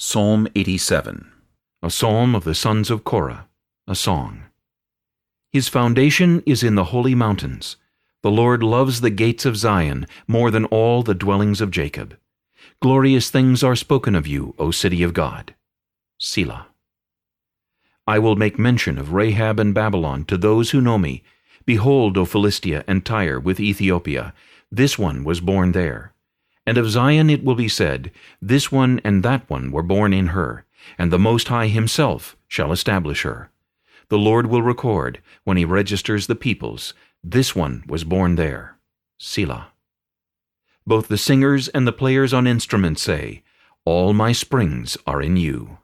Psalm 87 A psalm of the sons of Korah, a song. His foundation is in the holy mountains. The Lord loves the gates of Zion more than all the dwellings of Jacob. Glorious things are spoken of you, O city of God. Selah. I will make mention of Rahab and Babylon to those who know me. Behold, O Philistia and Tyre with Ethiopia, this one was born there. And of Zion it will be said, This one and that one were born in her, and the Most High himself shall establish her. The Lord will record, when he registers the peoples, This one was born there. Selah. Both the singers and the players on instruments say, All my springs are in you.